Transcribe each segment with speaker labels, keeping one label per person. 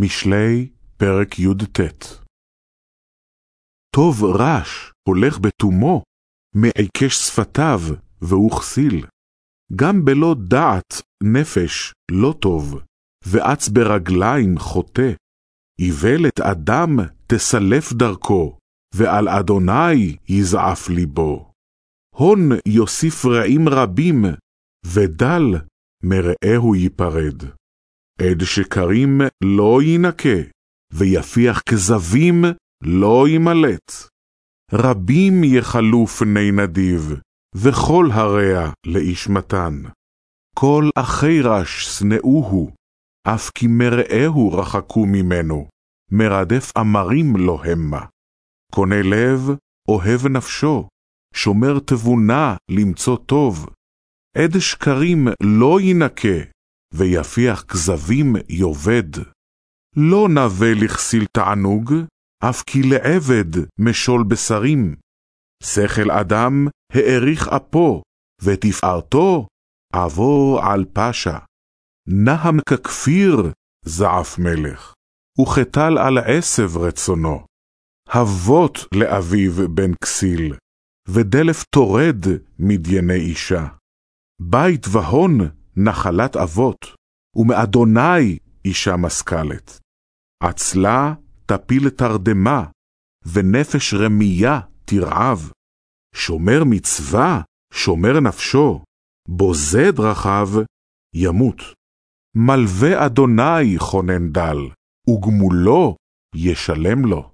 Speaker 1: משלי, פרק י"ט טוב רש הולך בתומו, מעיקש שפתיו, והוא כסיל. גם בלא דעת נפש לא טוב, ואץ ברגליים חוטא. איוולת אדם תסלף דרכו, ועל אדוני יזעף ליבו. הון יוסיף רעים רבים, ודל מרעהו ייפרד. עד שקרים לא ינקה, ויפיח כזבים לא ימלט. רבים יכלו פני נדיב, וכל הרע לאיש מתן. כל אחי רש שנאוהו, אף כי מרעהו רחקו ממנו, מרדף אמרים לו המה. קונה לב, אוהב נפשו, שומר תבונה למצוא טוב. עד שקרים לא ינקה, ויפיח כזבים יאבד. לא נווה לכסיל תענוג, אף כי לעבד משול בשרים. שכל אדם האריך אפו, ותפארתו עבור על פשע. נהם ככפיר זעף מלך, וכתל על עשב רצונו. אבות לאביו בן כסיל, ודלף טורד מדייני אישה. בית והון נחלת אבות, ומאדוני אישה משכלת. עצלה תפיל תרדמה, ונפש רמייה תרעב. שומר מצווה, שומר נפשו, בוזה דרכיו, ימות. מלווה אדוני חונן דל, וגמולו ישלם לו.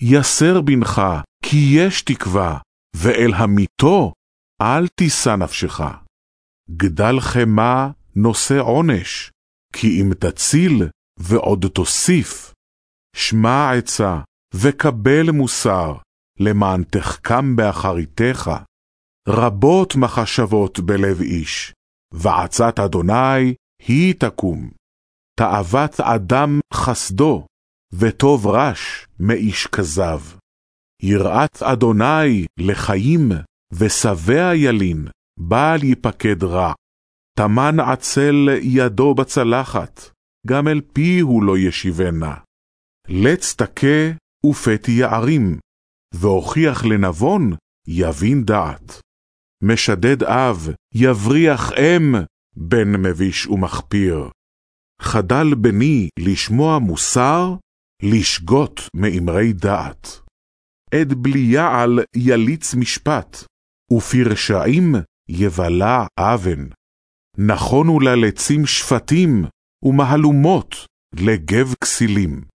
Speaker 1: יסר בנך, כי יש תקווה, ואל המיתו אל תישא נפשך. גדל חמה נושא עונש, כי אם תציל ועוד תוסיף. שמע עצה וקבל מוסר, למען תחכם באחריתך. רבות מחשבות בלב איש, ועצת אדוני היא תקום. תאוות אדם חסדו, וטוב רש מאיש כזב. יראת אדוני לחיים, ושבע ילין, בל יפקד רע. טמן עצל ידו בצלחת, גם אל פיהו לא ישיבנה. לץ תכה ופתי יערים, והוכיח לנבון יבין דעת. משדד אב, יבריח אם, בן מביש ומחפיר. חדל בני לשמוע מוסר, לשגות מאמרי דעת. עד בלי יעל יליץ משפט, ופי רשעים יבלע אבן. נכונו ללצים שפטים, ומהלומות לגב כסילים.